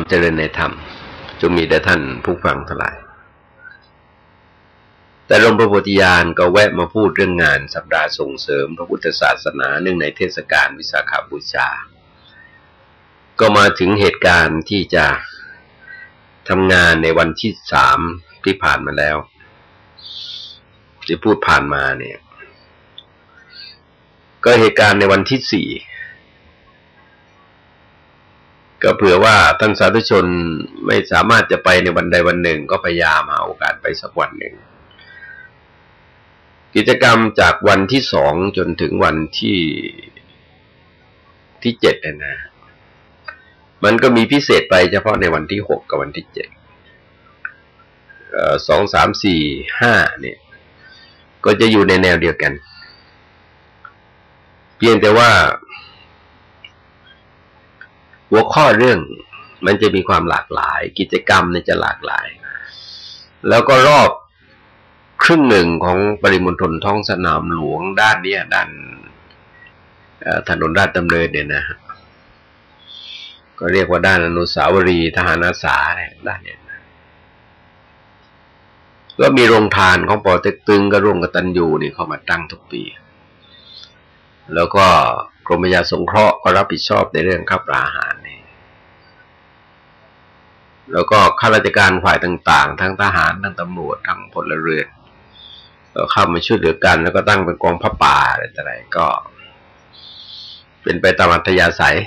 ความเจริญในธรรมจงมีแด่ท่านผู้ฟังทั้งหลาย แต่หลวงพระโพธิญาณก็แวะมาพูดเรื่องงานสัปดาห์ส่งเสริมพระพุทธศาสนาเนื่องในเทศกาลวิสาขบูชา ก็มาถึงเหตุการณ์ที่จะทำงานในวันที่สามที่ผ่านมาแล้ว ที่พูดผ่านมาเนี่ย ก็เหตุการณ์ในวันที่สี่ ก็เผื่อว่าท่านสาธุชนไม่สามารถจะไปในวันใดวันหนึ่ง ก็พยายามหาโอกาสไปสักวันหนึ่ง กิจกรรมจากวันที่สองจนถึงวันที่ที่เจ็ดนะ มันก็มีพิเศษไปเฉพาะในวันที่หกกับวันที่เจ็ดสองสามสี่ห้าเนี่ย ก็จะอยู่ในแนวเดียวกัน เพียงแต่ว่า หัวข้อเรื่องมันจะมีความหลากหลาย กิจกรรมเนี่ยจะหลากหลาย แล้วก็รอบครึ่งหนึ่งของปริมณฑลท้องสนามหลวงด้านนี้ด้านถนนราชดำเนินเนี่ยนะก็เรียกว่าด้านอนุสาวรีย์ทหารอาสาเนี่ยด้านนี้ก็มีโรงทานของปอเต็กตึงกับร่วมกับตันยูนี่เข้ามาตั้งทุกปี แล้วก็ รมยาสงเคราะห์ก็รับผิดชอบในเรื่องข้าวปลาอาหารนี่แล้วก็ข้าราชการฝ่ายต่าง ๆ ทั้งทหารทั้งตำรวจทั้งพลเรือนก็เข้ามาช่วยเหลือกัน แล้วก็ตั้งเป็นกองพระป่าอะไรต่ออะไรก็ เป็นไปตามอัธยาศัย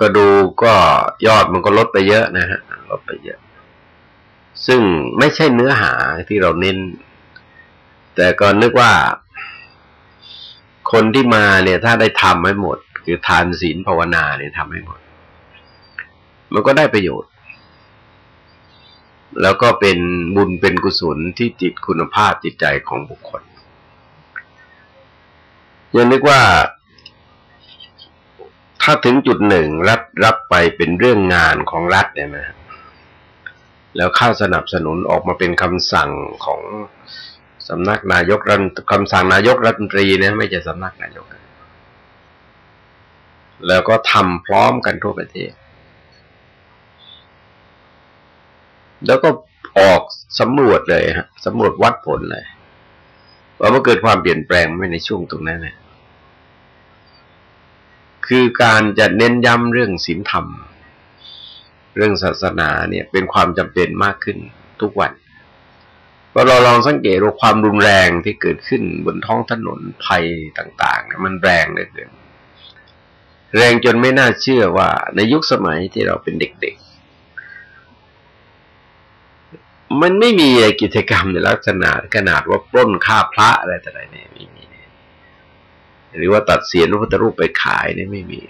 ก็ดูก็ยอดมันก็ลดไปเยอะนะฮะลดไปเยอะ ซึ่งไม่ใช่เนื้อหาที่เราเน้น แต่ก็นึกว่า คนที่มาเนี่ย ถ้าได้ทำให้หมด คือทานศีลภาวนาเนี่ยทำให้หมด มันก็ได้ประโยชน์ แล้วก็เป็นบุญเป็นกุศลที่จิตคุณภาพจิตใจของบุคคลยังนึกว่าถ้าถึงจุดหนึ่งรัฐรับไปเป็นเรื่องงานของรัฐเนี่ยนะแล้วเข้าสนับสนุนออกมาเป็นคำสั่งของ สำนักนายกรัฐคำสั่งนายกรัฐมนตรีเนี่ยไม่ใช่สำนักนายก แล้วก็ทำพร้อมกันทั่วประเทศ แล้วก็ออกสำรวจเลยฮะสำรวจวัดผลเลยว่ามันเกิดความเปลี่ยนแปลงไม่ในช่วงตรงนั้นเนี่ยคือการจะเน้นย้ำเรื่องศีลธรรม เรื่องศาสนาเนี่ยเป็นความจำเป็นมากขึ้นทุกวัน พอเราลองสังเกตว่าความรุนแรงที่เกิดขึ้นบนท้องถนนภัยต่างๆ มันแรงเลยเกินแรงจนไม่น่าเชื่อว่าในยุคสมัยที่เราเป็นเด็กๆ มันไม่มีกิจกรรมในลักษณะขนาดว่าปล้นฆ่าพระอะไรแต่ไรเนี่ยไม่มีหรือว่าตัดเสียนพระพุทธรูปไปขายเนี่ยไม่มี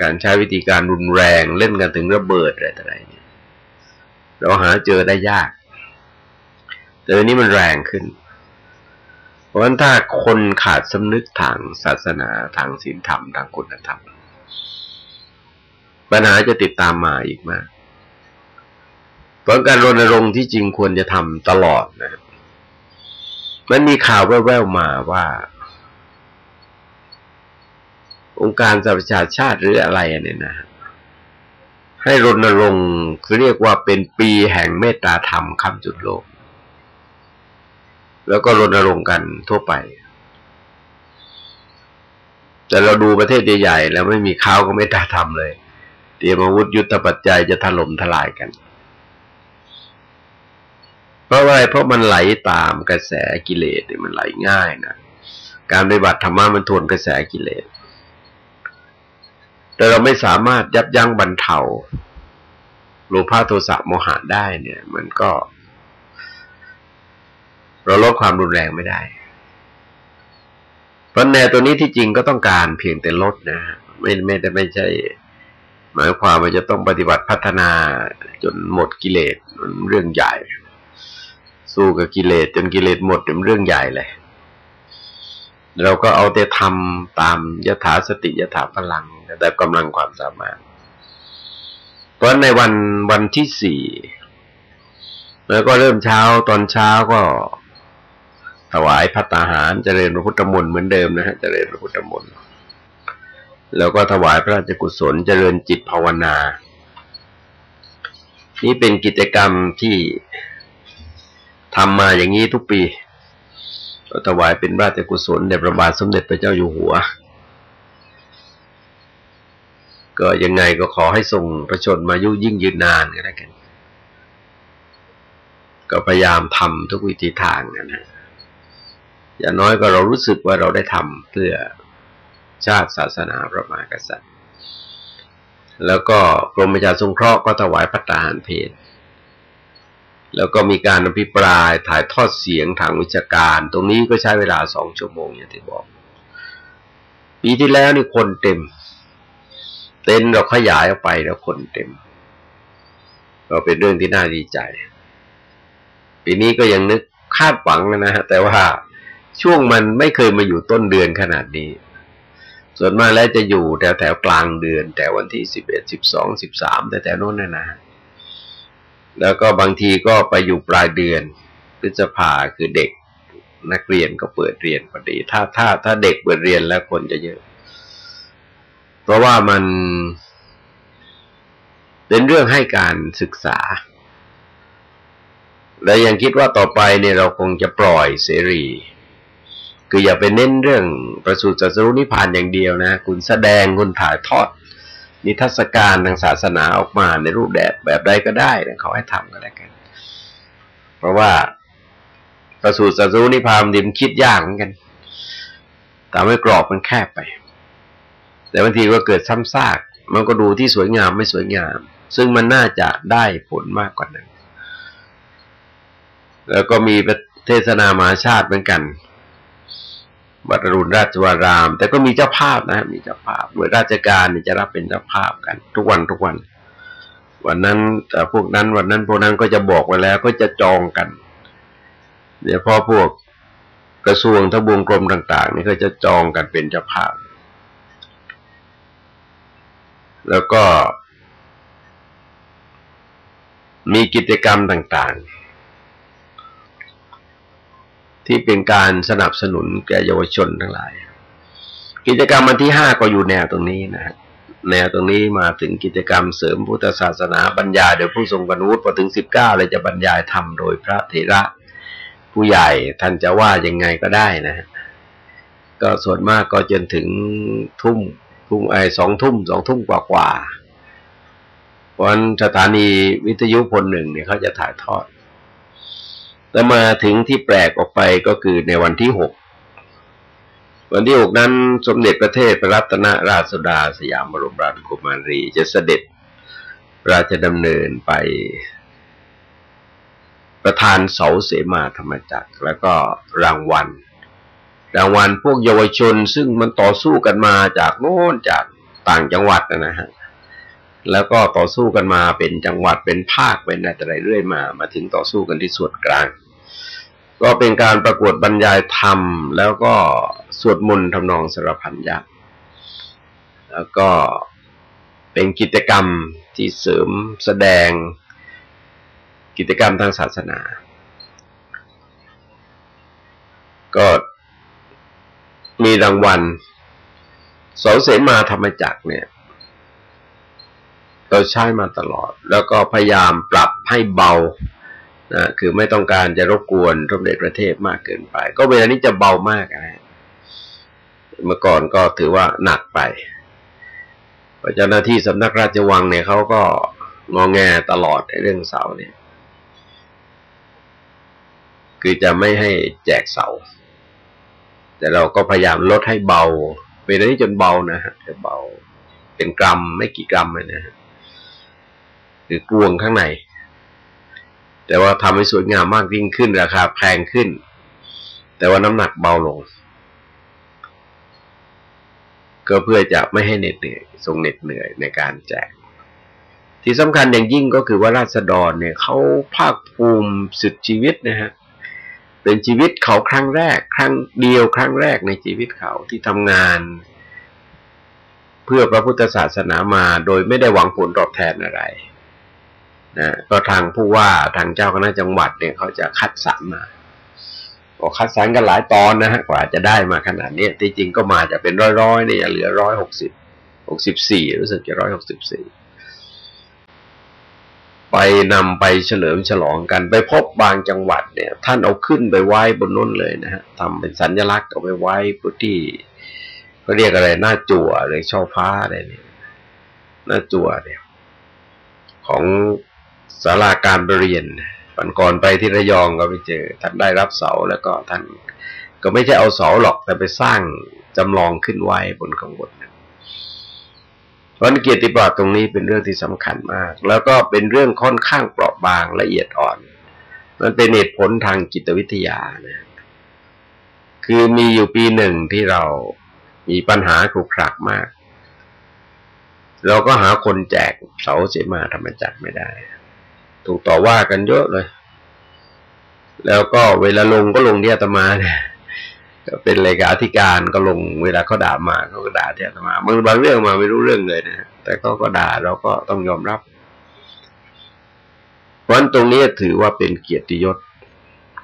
การใช้วิธีการรุนแรงเล่นกันถึงระเบิดอะไรแต่ไรเนี่ย เราหาเจอได้ยาก แต่วันนี้มันแรงขึ้น เพราะฉะนั้นถ้าคนขาดสำนึกทางศาสนาทางศีลธรรมทางคุณธรรม ปัญหาจะติดตามมาอีกมาก เพราะการรณรงค์ที่จริงควรจะทำตลอดนะ มันมีข่าวแว่วๆมาว่าองค์การสหประชาชาติหรืออะไรเนี่ยนะ ให้รณรงค์คือเรียกว่าเป็นปีแห่งเมตตาธรรมคำจุดโลก แล้วก็รณรงค์กันทั่วไป แต่เราดูประเทศใหญ่ๆแล้วไม่มีข้าวก็ไม่ตาทำเลยเตรียมอาวุธยุทธปัจจัยจะถล่มทลายกัน เพราะว่าเพราะมันไหลตามกระแสกิเลสมันไหลง่ายนะการปฏิบัติธรรมะมันทวนกระแสกิเลส แต่เราไม่สามารถยับยั้งบรรเทาโลภะโทสะโมหะได้เนี่ย มันก็ เราลดความรุนแรงไม่ได้เพราะแนวตัวนี้ที่จริงก็ต้องการเพียงแต่ลดนะไม่ไม่ได้ไม่ใช่ หมายความว่าจะต้องปฏิบัติพัฒนาจนหมดกิเลสมันเรื่องใหญ่ สู้กับกิเลสจนกิเลสหมดเป็นเรื่องใหญ่เลย เราก็เอาแต่ทำตามยถาสติยถาพลังแต่กำลังความสามารถ เพราะในวันวันที่สี่แล้วก็เริ่มเช้าตอนเช้าก็ถวายพัตตาหารเจริญพระพุทธมนต์เหมือนเดิมนะฮะเจริญพระพุทธมนต์แล้วก็ถวายพระราชกุศลเจริญจิตภาวนา นี่เป็นกิจกรรมที่ทำมาอย่างนี้ทุกปี ก็ถวายเป็นราชกุศลแด่พระบาทสมเด็จพระเจ้าอยู่หัว ก็ยังไงก็ขอให้ส่งประชนมายุยิ่งยืนนานก็แล้วกัน ก็พยายามทำทุกวิธีทางนะฮะอย่างน้อยก็เรารู้สึกว่าเราได้ทำเพื่อชาติศาสนาพระมหากษัตริย์ แล้วก็กรมประชาสงเคราะห์ก็ถวายพระตาหารเพล แล้วก็มีการอภิปรายถ่ายทอดเสียงทางวิชาการ ตรงนี้ก็ใช้เวลาสองชั่วโมงอย่างที่บอก ปีที่แล้วนี่คนเต็ม เต็นเราขยายออกไปแล้วคนเต็ม ก็เป็นเรื่องที่น่าดีใจ ปีนี้ก็ยังนึกคาดหวังนะฮะแต่ว่าช่วงมันไม่เคยมาอยู่ต้นเดือนขนาดนี้ ส่วนมากแล้วจะอยู่แถวแถวกลางเดือน แต่วันที่สิบเอ็ดสิบสองสิบสามแต่แต่โน้นนะนะ แล้วก็บางทีก็ไปอยู่ปลายเดือนพฤษภาคือเด็กนักเรียนก็เปิดเรียนพอดี ถ้าถ้าถ้าเด็กเปิดเรียนแล้วคนจะเยอะ เพราะว่ามันเป็นเรื่องให้การศึกษา และยังคิดว่าต่อไปเนี่ยเราคงจะปล่อยเสรี คืออย่าไปเน้นเรื่องประสูติสัสรุนิพานอย่างเดียวนะ คุณแสดงคุณถ่ายทอด นิทรรศการทางศาสนาออกมาในรูปแบบแบบใดก็ได้เขาให้ทำก็แล้วกัน เพราะว่าประสูติสัจรุนิพามดิมคิดยากเหมือนกันทำให้กรอบมันแคบไป แต่บางทีก็เกิดซ้ำซาก มันก็ดูที่สวยงามไม่สวยงาม ซึ่งมันน่าจะได้ผลมากกว่านั้น แล้วก็มีเทศนามหาชาติเหมือนกัน วัดรุณราชวาราม แต่ก็มีเจ้าภาพนะมีเจ้าภาพหน่วยราชการจะรับเป็นเจ้าภาพกัน ทุกวันทุกวัน วันนั้นแต่พวกนั้นวันนั้นพวกนั้นก็จะบอกไว้แล้วก็จะจองกันเดี๋ยวพอพวกกระทรวงทบวงกรมต่าง ๆ นี่ก็จะจองกันเป็นเจ้าภาพ แล้วก็มีกิจกรรมต่าง ๆ ที่เป็นการสนับสนุนแก่เยาวชนทั้งหลาย กิจกรรมอันที่ห้าก็อยู่แนวตรงนี้นะแนวตรงนี้มาถึงกิจกรรมเสริมพุทธศาสนาบรรยายโดยผู้ทรงบรรลุพอถึงสิบเก้าเลยจะบรรยายธรรมโดยพระเถระผู้ใหญ่ท่านจะว่ายังไงก็ได้นะก็ส่วนมากก็จนถึงทุ่มทุ่มไอสองทุ่มสองทุ่มกว่ากว่าวันสถานีวิทยุพลหนึ่งเนี่ยเขาจะถ่ายทอด แล้วมาถึงที่แปลกออกไปก็คือในวันที่หกวันที่หกนั้นสมเด็จพระเทพพระรัตนราชสุดาสยามบรมราชกุมารีจะเสด็จราชดำเนินไปประธานเสาเสมาธรรมจักร แล้วก็รางวัล รางวัลพวกเยาวชนซึ่งมันต่อสู้กันมาจากโน้นจากต่างจังหวัดนะฮะ แล้วก็ต่อสู้กันมาเป็นจังหวัดเป็นภาคเป็นอะไรเรื่อยมา มาถึงต่อสู้กันที่ส่วนกลาง ก็เป็นการประกวดบรรยายธรรม แล้วก็สวดมนต์ทำนองสารพันยะแล้วก็เป็นกิจกรรมที่เสริมแสดงกิจกรรมทางศาสนา ก็มีรางวัลสาเสมาธรรมจักรเนี่ย เราใช้มาตลอด แล้วก็พยายามปรับให้เบานะคือไม่ต้องการจะรบกวนสมเด็จประเทศมากเกินไป ก็เวลานี้จะเบามากนะเมื่อก่อนก็ถือว่าหนักไปเจ้าหน้าที่สำนักราชวังเนี่ยเขาก็งองแงตลอดในเรื่องเสาเนี่ย คือจะไม่ให้แจกเสา แต่เราก็พยายามลดให้เบาเวลานี้จนเบานะฮะจะเบาเป็นกรัมไม่กี่กรัมเลยนะฮะ หรือกวงข้างใน แต่ว่าทำให้สวยงามมากยิ่งขึ้นราคาแพงขึ้น แต่ว่าน้ำหนักเบาลง ก็เพื่อจะไม่ให้เหน็ดเหนื่อยทรงเหน็ดเหนื่อยในการแจก ที่สำคัญอย่างยิ่งก็คือว่าราษฎรเนี่ยเขาภาคภูมิสุดชีวิตนะฮะเป็นชีวิตเขาครั้งแรก ครั้งเดียวครั้งแรกในชีวิตเขาที่ทำงานเพื่อพระพุทธศาสนามาโดยไม่ได้หวังผลตอบแทนอะไร นะก็ทางผู้ว่าทางเจ้าคณะจังหวัดเนี่ยเขาจะคัดสรรมาก็คัดสรรกันหลายตอนนะฮะกว่าจะได้มาขนาดนี้ที่จริงก็มาจะเป็นร้อยๆเนี่ยเหลือร้อยหกสิบหกสิบสี่รู้สึกจะร้อยหกสิบสี่ไปนำไปเฉลิมฉลองกันไปพบบางจังหวัดเนี่ย ท่านเอาขึ้นไปไว้บนนู้นเลยนะฮะทำเป็นสัญลักษณ์เอาไปไว้พุทที่เขาเรียกอะไรหน้าจั่วหรือช่อฟ้าอะไรเนี่ยหน้าจั่วเนี่ย ของ ศาลาการเรียนปันก่อนไปที่ระยองก็ไปเจอ ท่านได้รับเสาแล้วก็ท่านก็ไม่ใช่เอาเสาหรอกแต่ไปสร้างจำลองขึ้นไว้บนข้างบนเพราะเกียรติประวัติตรงนี้เป็นเรื่องที่สำคัญมาก แล้วก็เป็นเรื่องค่อนข้างเปราะบางละเอียดอ่อน มันเป็นเหตุผลทางจิตวิทยานะคือมีอยู่ปีหนึ่งที่เรามีปัญหาขรุขระมาก เราก็หาคนแจกเสาเสมาธรรมจักรไม่ได้ ถูกต่อว่ากันเยอะเลย แล้วก็เวลาลงก็ลงที่อาตมาเนี่ยเป็นเลขาธิการก็ลงเวลาเขาด่ามาเขาก็ด่าที่อาตมาบางบางเรื่องมาไม่รู้เรื่องเลยนะแต่เขาก็ด่าเราก็ต้องยอมรับเพราะตรงนี้ถือว่าเป็นเกียรติยศ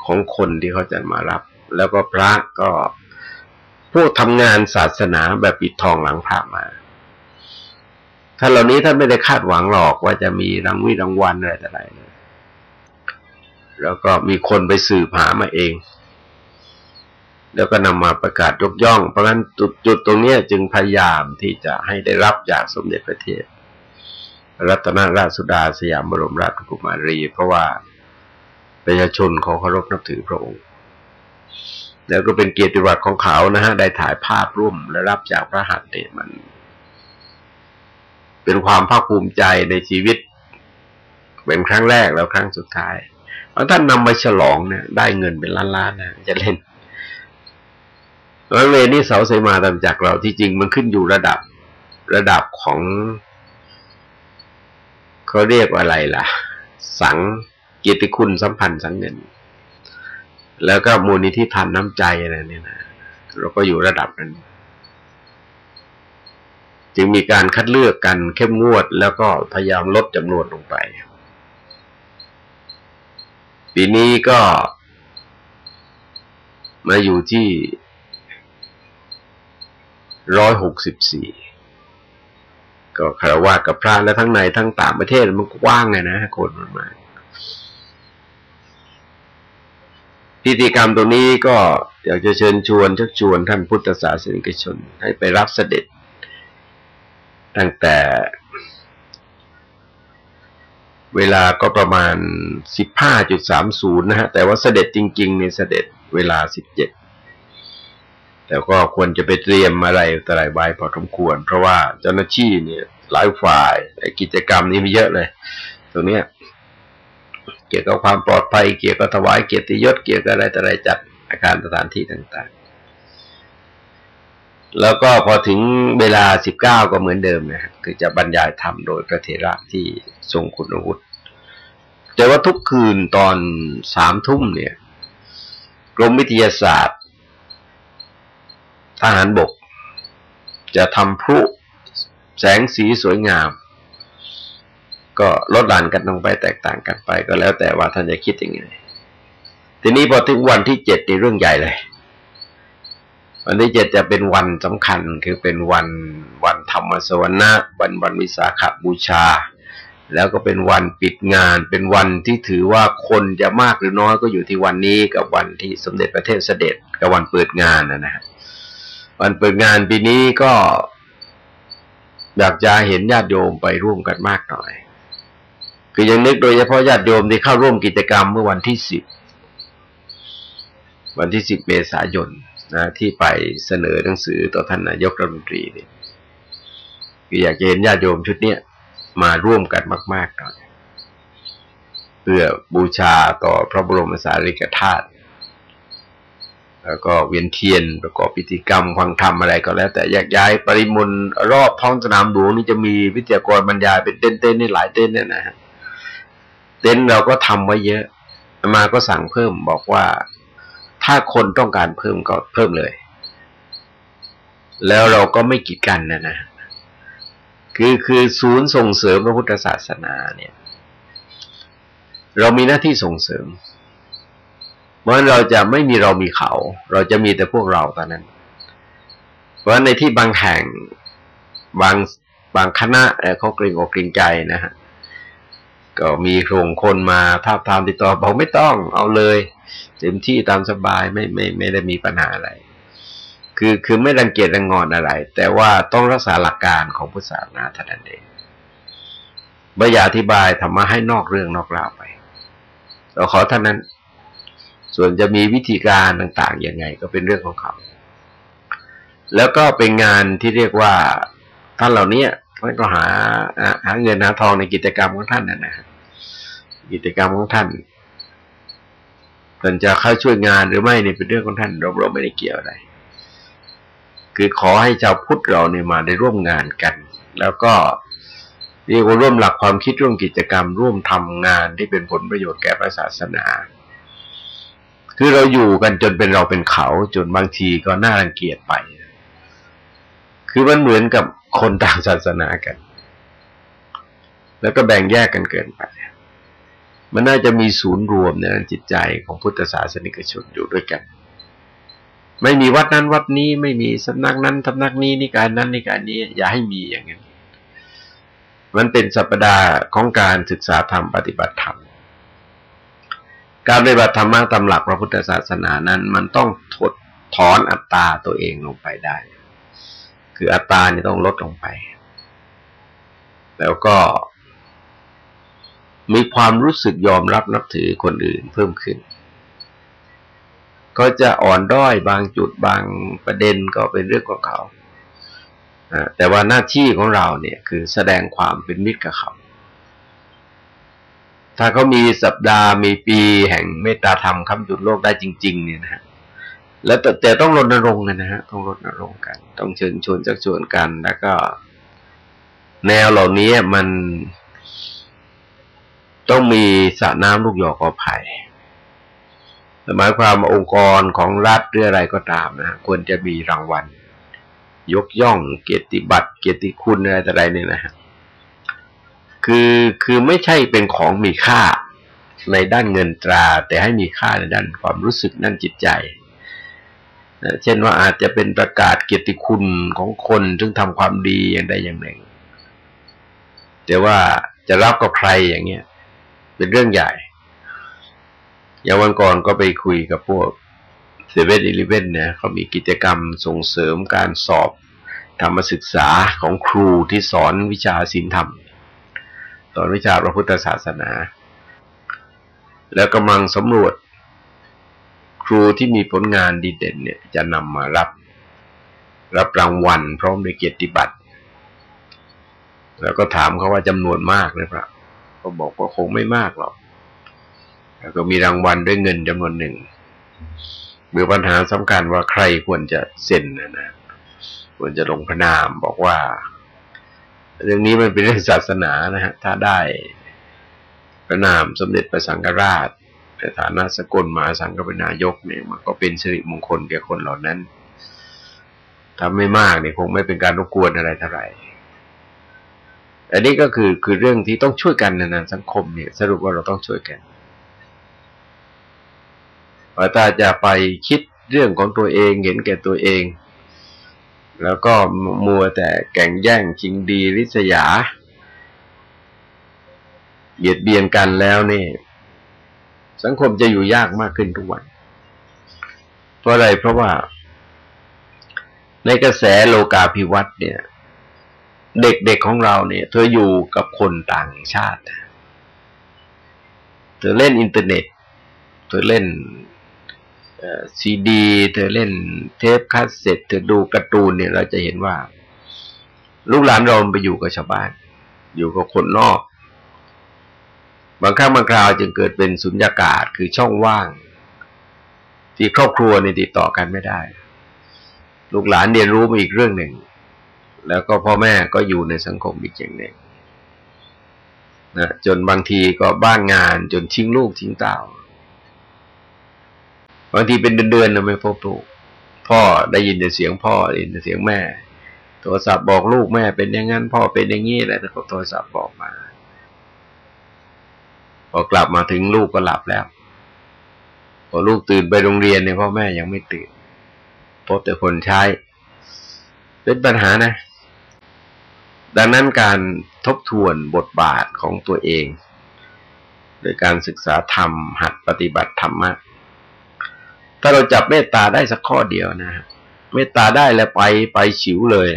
ของคนที่เขาจะมารับ แล้วก็พระก็พวกทำงานศาสนาแบบปิดทองหลังพระมา ท่านเหล่านี้ท่านไม่ได้คาดหวังหรอกว่าจะมีรางวิรางวัลอะไรแต่ไรเลยแล้วก็มีคนไปสืบหามาเอง แล้วก็นำมาประกาศยกย่อง เพราะฉะนั้นจุดจุดตรงนี้จึงพยายามที่จะให้ได้รับจากสมเด็จพระเทพรัตนราชสุดาสยามบรมราชกุมารี เพราะว่าประชาชนเขาเคารพนับถือพระองค์ แล้วก็เป็นเกียรติวัตรของเขานะฮะได้ถ่ายภาพร่วมและรับจากพระหัตถ์เนี่ยมัน เป็นความภาคภูมิใจในชีวิต เป็นครั้งแรกแล้วครั้งสุดท้ายเพราะท่านนำมาฉลองเนี่ย ได้เงินเป็นล้านๆนะจะเล่นร้อยเวนี่เสาเสมาตามจากเราที่จริงมันขึ้นอยู่ระดับระดับของเขาเรียกว่าอะไรล่ะ สังเกียรติคุณสัมพันธ์สังเงิน แล้วก็มูลนิธิทานน้ำใจอะไรเนี่ยนะเราก็อยู่ระดับนั้น จึงมีการคัดเลือกกันเข้มงวด แล้วก็พยายามลดจำนวนลงไป ปีนี้ก็มาอยู่ที่ร้อยหกสิบสี่ก็คารวะกับพระและทั้งในทั้งต่างประเทศมันกว้างไงนะคนมันมาพิธีกรรมตรงนี้ก็อยากจะเชิญชวนชักชวนท่านพุทธศาสนิกชน ให้ไปรับเสด็จ ตั้งแต่เวลาก็ประมาณสิบห้าจุดสามศูนย์นะฮะ แต่ว่าเสด็จจริงๆในเสด็จเวลาสิบเจ็ด แต่ก็ควรจะไปเตรียมอะไรอะไรไว้พอสมควร เพราะว่าเจ้าหน้าที่เนี่ย หลายฝ่ายกิจกรรมนี้มีเยอะเลย ตรงเนี้ย เกี่ยวกับความปลอดภัย เกี่ยวกับถวายเกียรติยศ เกี่ยวกับอะไรแต่อะไรจัดอาคารสถานที่ต่างๆ แล้วก็พอถึงเวลาสิบเก้าก็เหมือนเดิมนะคือจะบรรยายธรรมโดยพระเถระที่ทรงคุณวุฒิแต่ว่าทุกคืนตอนสามทุ่มเนี่ยกรมวิทยาศาสตร์ทหารบก จะทำพลุแสงสีสวยงาม ก็ลดหลั่นกันลงไปแตกต่างกันไป ก็แล้วแต่ว่าท่านจะคิดยังไงทีนี้พอถึงวันที่เจ็ดในเรื่องใหญ่เลย วันที่เจ็ดจะเป็นวันสำคัญคือเป็นวันวันธรรมสวรรค์วันวันวิสาขบูชา แล้วก็เป็นวันปิดงาน เป็นวันที่ถือว่าคนจะมากหรือน้อยก็อยู่ที่วันนี้กับวันที่สมเด็จพระเทพเสด็จกับวันเปิดงานนะฮะวันเปิดงานปีนี้ก็อยากจะเห็นญาติโยมไปร่วมกันมากหน่อย คือยังนึกโดยเฉพาะญาติโยมที่เข้าร่วมกิจกรรมเมื่อวันที่สิบวันที่สิบเมษายน นะที่ไปเสนอหนังสือต่อท่านนายกรัฐมนตรีเนี่ยคืออยากเห็นญาติโยมชุดเนี้ยมาร่วมกันมากๆหน่อยเพื่อบูชาต่อพระบรมสารีริกธาตุแล้วก็เวียนเทียนประกอบพิธีกรรมฟังธรรมอะไรก็แล้ว แต่แยกย้ายปริมณรอบท้องสนามหลวงนี่จะมีวิทยากรบรรยายเป็นเต้นๆนี่หลายเต้นเนี่ยนะฮะเต้นเราก็ทำไว้เยอะมาก็สั่งเพิ่มบอกว่า ถ้าคนต้องการเพิ่มก็เพิ่มเลย แล้วเราก็ไม่กีดกันนะนะคือคือศูนย์ส่งเสริมพระพุทธศาสนาเนี่ย เรามีหน้าที่ส่งเสริม เพราะเราจะไม่มีเรามีเขา เราจะมีแต่พวกเราตอนนั้น เพราะในที่บางแห่งบางบางคณะเขาเกรงอกเกรงใจนะฮะก็มีโครงคนมาท้าทามติดต่อบอกไม่ต้องเอาเลย เต็มที่ตามสบายไม่ไม่ไม่ได้มีปัญหาอะไร คือคือไม่รังเกียจรังงอนอะไร แต่ว่าต้องรักษาหลักการของพุทธศาสนาท่านเองไม่อยาอธิบายธรรมะให้นอกเรื่องนอกราวไป เราขอเท่านนั้น ส่วนจะมีวิธีการต่างๆยังไง ก็เป็นเรื่องของเขา แล้วก็เป็นงานที่เรียกว่าท่านเหล่านี้ท่านก็หาหาเงินหาทองในกิจกรรมของท่านนะนะกิจกรรมของท่าน ท่านจะเข้าช่วยงานหรือไม่เนี่ยเป็นเรื่องของท่านเราเราไม่ได้เกี่ยวอะไร คือขอให้ชาวพุทธเราเนี่ยมาได้ร่วมงานกัน แล้วก็เรียกว่าร่วมหลักความคิดร่วมกิจกรรม ร่วมทำงานที่เป็นผลประโยชน์แก่พระศาสนา คือเราอยู่กันจนเป็นเราเป็นเขาจนบางทีก็น่ารังเกียจไป คือมันเหมือนกับคนต่างศาสนากัน แล้วก็แบ่งแยกกันเกินไป มันน่าจะมีศูนย์รวมในจิตใจของพุทธศาสนิกชนอยู่ด้วยกัน ไม่มีวัดนั้นวัดนี้ไม่มีสำนักนั้นสำนักนี้นิการนั้นนิการนี้ อย่าให้มีอย่างนั้น มันเป็นสัปดาห์ของการศึกษาธรรมปฏิบัติธรรมการปฏิบัติธรรมตามหลักพระพุทธศาสนานั้น มันต้องถดถอนอัตตาตัวเองลงไปได้ คืออัตตาเนี่ยต้องลดลงไป แล้วก็ มีความรู้สึกยอมรับนับถือคนอื่นเพิ่มขึ้น ก็จะอ่อนด้อยบางจุดบางประเด็นก็เป็นเรื่องของเขาแต่ว่าหน้าที่ของเราเนี่ยคือแสดงความเป็นมิตรกับเขา ถ้าเขามีสัปดาห์มีปีแห่งเมตตาธรรมคำจุดโลกได้จริง ๆ เนี่ยนะฮะแล้วแต่ต้องรณรงค์กันนะฮะต้องรณรงค์กัน ต้องเชิญชวนจักชวนกัน แล้วก็ แนวเหล่านี้มัน ต้องมีสระน้ำลูกหยอกอภัยหมายความองค์กรของรัฐหรืออะไรก็ตามนะควรจะมีรางวัล ยกย่องเกียรติบัตรเกียรติคุณอะไรแต่ไรเนี่ยนะฮะคือคือไม่ใช่เป็นของมีค่าในด้านเงินตรา แต่ให้มีค่าในด้านความรู้สึกนั่นจิตใจ เช่นว่าอาจจะเป็นประกาศเกียรติคุณของคนซึ่งทำความดีอย่างใดอย่างหนึ่ง แต่ว่าจะรับกับใครอย่างเงี้ย เป็นเรื่องใหญ่ อย่างวันก่อนก็ไปคุยกับพวกเซเว่นอีเลเว่นเนี่ยเขามีกิจกรรมส่งเสริมการสอบธรรมศึกษาของครูที่สอนวิชาศีลธรรมสอนวิชาพระพุทธศาสนา แล้วกำลังสำรวจครูที่มีผลงานดีเด่นเนี่ยจะนำมารับ รับรางวัลพร้อมด้วยเกียรติบัตร แล้วก็ถามเขาว่าจำนวนมากหรือเป ล่าเขาบอกว่าคงไม่มากหรอกแล้วก็มีรางวัลด้วยเงินจำนวนหนึ่งมีปัญหาสำคัญว่าใครควรจะเซ็นนะนะควรจะลงพระนามบอกว่า เรื่องนี้มันเป็นเรื่องศาสนานะฮะถ้าได้พระนามสมเด็จพระสังฆราชในฐานะสกลมาสังฆปนายกเนี่ยมันก็เป็นสิริมงคลแก่คนเหล่านั้นถ้าไม่มากเนี่ยคงไม่เป็นการรบกวนอะไรเท่าไหร่ อันนี้ก็คือคือเรื่องที่ต้องช่วยกันในะสังคมเนี่ย สรุปว่าเราต้องช่วยกันว่าถ้าจะไปคิดเรื่องของตัวเองเห็นแก่ตัวเอง แล้วก็มัวแต่แก่งแย่งชิงดีริษยาเบียดเบียนกันแล้วนี่สังคมจะอยู่ยากมากขึ้นทุกวัน เพราะอะไรเพราะว่าในกระแสโลกาภิวัตน์เนี่ย เด็กๆของเราเนี่ย เธออยู่กับคนต่างชาติ เธอเล่นอินเทอร์เน็ต เธอเล่นซีดี เธอเล่นเทปคาสเซ็ตเธอดูการ์ตูนเนี่ยเราจะเห็นว่า ลูกหลานเราไปอยู่กับชาวบ้าน อยู่กับคนนอก บางครั้งบางคราวจึงเกิดเป็นสุญญากาศคือช่องว่าง ที่ครอบครัวในติดต่อกันไม่ได้ ลูกหลานเรียนรู้มาอีกเรื่องหนึ่ง แล้วก็พ่อแม่ก็อยู่ในสังคมอีกอย่างหนึ่งนะจนบางทีก็บ้านงานจนทิ้งลูกทิ้งเต่าบางทีเป็นเดือนๆเราไม่พบลูกพ่อได้ยินแต่เสียงพ่อได้ยินแต่เสียงแม่ โทรศัพท์บอกลูกแม่เป็นอย่างนั้นพ่อเป็นอย่างนี้อะไรแต่ก็โทรศัพท์บอกมาพอกลับมาถึงลูกก็หลับแล้วพอลูกตื่นไปโรงเรียนเนี่ยพ่อแม่ยังไม่ตื่นพบแต่คนใช้เป็นปัญหานะ ดังนั้นการทบทวนบทบาทของตัวเอง โดยการศึกษาธรรม หัดปฏิบัติธรรมะ ถ้าเราจับเมตตาได้สักข้อเดียวนะเมตตาได้แล้วไปไปฉิวเลย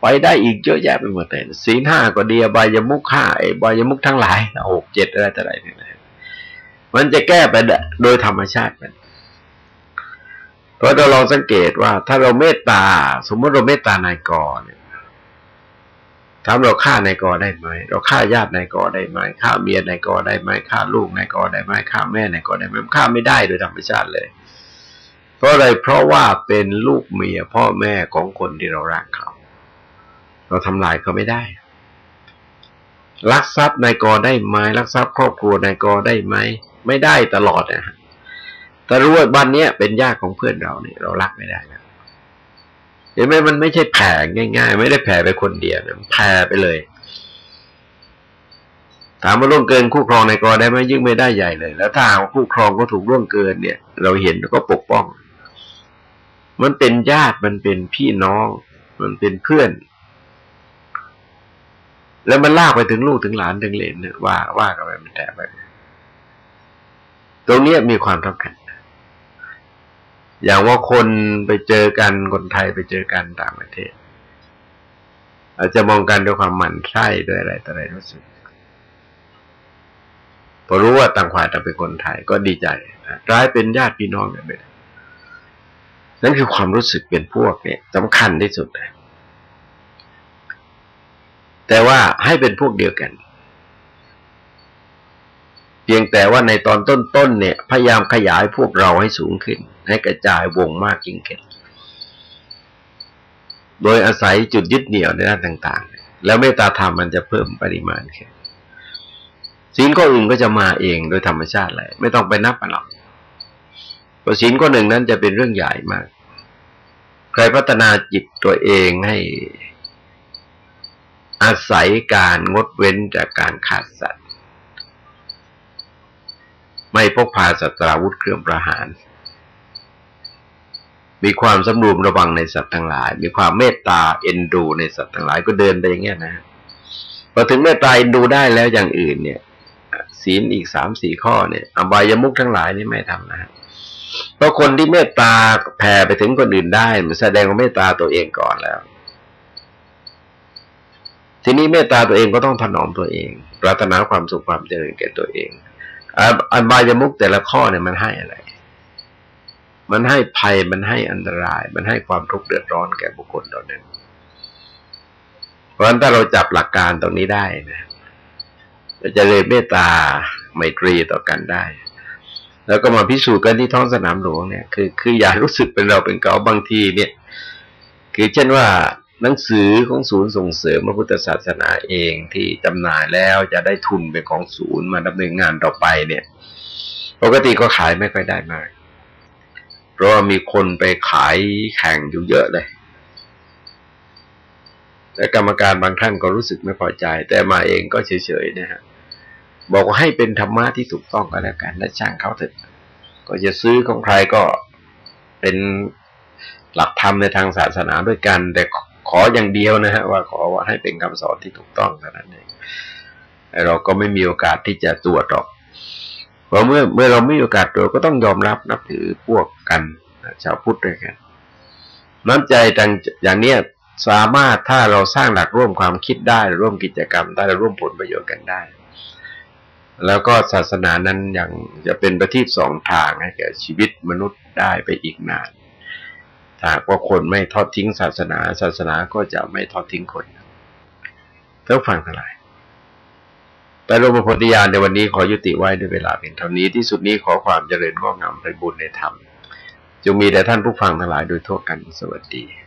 ไปได้อีกเยอะแยะไปหมดเลยสีห้าก็ดีบายมุกห้าไอ้บายมุกทั้งหลายหกเจ็ดอะไรต่ออะไรนี่ยมันจะแก้ไปโดยธรรมชาติมันเพราะเราลองสังเกตว่า ถ้าเราเมตตา สมมติเราเมตตานายกเนี่ย ถามเราฆ่านายกได้ไหม เราฆ่าญาตินายกได้ไหมฆ่าเมียนายกได้ไหมฆ่าลูกนายกได้ไหมฆ่าแม่นายกได้ไหมฆ่าไม่ได้โดยธรรมชาติเลย เพราะอะไรเพราะว่าเป็นลูกเมียพ่อแม่ของคนที่เรารักเขา เราทำลายเขาไม่ได้ลักทรัพย์นายกได้ไหมลักทรัพย์ครอบครัวนายกได้ไหมไม่ได้ตลอดนะแต่รู้ว่าบ้านเนี้ยเป็นญาติของเพื่อนเราเนี่ยเรารักไม่ได้นะ เห็นไหมมันไม่ใช่แผ่ง่าย ๆ ไม่ได้แผ่ไปคนเดียวนะแผ่ไปเลยถามว่าล่วงเกินคู่ครองในกอได้ไหมยิ่งไม่ได้ใหญ่เลย แล้วถ้าคู่ครองก็ถูกล่วงเกินเนี่ย เราเห็นก็ปกป้อง มันเป็นญาติมันเป็นพี่น้อง มันเป็นเพื่อน แล้วมันลากไปถึงลูกถึงหลานถึงเหลนเนี่ยว่าว่ากันไปมันแตะไปตรงนี้มีความสำคัญ อย่างว่าคนไปเจอกันคนไทยไปเจอกันต่างประเทศ อาจจะมองกันด้วยความหมั่นไส้ด้วยอะไรต่ออะไรรู้สึกพอรู้ว่าต่างฝ่ายต่างเป็นคนไทยก็ดีใจกลายเป็นญาติพี่น้องกันไปนั่นคือความรู้สึกเป็นพวกเนี่ยสำคัญที่สุดแต่ว่าให้เป็นพวกเดียวกัน เพียงแต่ว่าในตอนต้นๆเนี่ย พยายามขยายพวกเราให้สูงขึ้น ให้กระจายวงมากยิ่งขึ้น โดยอาศัยจุดยึดเหนี่ยวในด้านต่าง ๆ แล้วเมตตาธรรมมันจะเพิ่มปริมาณขึ้นสิ่งข้ออื่นก็จะมาเองโดยธรรมชาติเลยไม่ต้องไปนับมันหรอกเพราะสิ่งข้อหนึ่งนั้นจะเป็นเรื่องใหญ่มาก ใครพัฒนาจิตตัวเองให้อาศัยการงดเว้นจากการขาดสัตว์ ไม่พกพาสัตราวุธเครื่องประหาร มีความสำรวมระวังในสัตว์ทั้งหลาย มีความเมตตาเอ็นดูในสัตว์ทั้งหลายก็เดินไปอย่างเงี้ยนะพอถึงเมตตาเอ็นดูได้แล้วอย่างอื่นเนี่ยศีลอีกสามสี่ข้อเนี่ยอบายมุกทั้งหลายนี่ไม่ทำนะเพราะคนที่เมตตาแผ่ไปถึงคนอื่นได้มันแสดงว่าเมตตาตัวเองก่อนแล้ว ทีนี้เมตตาตัวเองก็ต้องถนอมตัวเอง ปรารถนาความสุขความเจริญแก่ตัวเอง อันบายมุกแต่ละข้อเนี่ยมันให้อะไร มันให้ภัยมันให้อันตราย มันให้ความทุกข์เดือดร้อนแก่บุคคลตอนนั้นเพราะฉะนั้นถ้าเราจับหลักการตรงนี้ได้นะเราจะเลยเมตตาไมตรีต่อกันได้ แล้วก็มาพิสูจน์กันที่ท้องสนามหลวงเนี่ยคือคืออย่ารู้สึกเป็นเราเป็นเก่าบางทีเนี่ย คือเช่นว่า หนังสือของศูนย์ส่งเสริมพระพุทธศาสนาเองที่จำหน่ายแล้วจะได้ทุนเป็นของศูนย์มาดำเนินงานต่อไปเนี่ย ปกติก็ขายไม่ค่อยได้มาก เพราะว่ามีคนไปขายแข่งอยู่เยอะเลยและกรรมการบางท่านก็รู้สึกไม่พอใจ แต่มาเองก็เฉยๆนะฮะบอกว่าให้เป็นธรรมะที่ถูกต้องก็แล้วกันและช่างเขาเถอะก็จะซื้อของใครก็เป็นหลักธรรมในทางศาสนาด้วยกัน แต่ ขออย่างเดียวนะฮะว่าขอว่าให้เป็นคำสอนที่ถูกต้องเท่านั้นเองเราก็ไม่มีโอกาสที่จะตรวจหรอก เพราะเมื่อเมื่อเราไม่มีโอกาสตรวจก็ต้องยอมรับนับถือพวกกันชาวพุทธด้วยกันน้ำใจต่างอย่างเนี้ยสามารถถ้าเราสร้างหลักร่วมความคิดได้ร่วมกิจกรรมได้ร่วมผลประโยชน์กันได้ แล้วก็ศาสนานั้นยังจะเป็นประทีปสองทางให้แก่ชีวิตมนุษย์ได้ไปอีกนาน หากว่าคนไม่ทอดทิ้งศาสนา ศาสนาก็จะไม่ทอดทิ้งคนเท่าฟังเทั้งหลายแต่รมพธิญาณในวันนี้ขอยุติไว้ด้วยเวลาเพียงเท่านี้ที่สุดนี้ขอความเจริญงอกงามไปบุญในธรรมจงมีแด่ท่านผู้ฟังทั้งหลายโดยทั่วกันสวัสดี